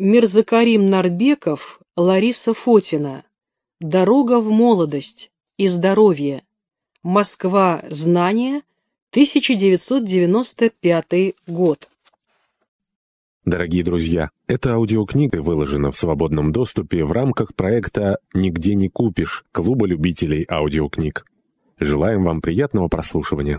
Мирзакарим Нарбеков, Лариса Фотина. Дорога в молодость и здоровье. Москва. Знания. 1995 год. Дорогие друзья, эта аудиокнига выложена в свободном доступе в рамках проекта «Нигде не купишь» Клуба любителей аудиокниг. Желаем вам приятного прослушивания.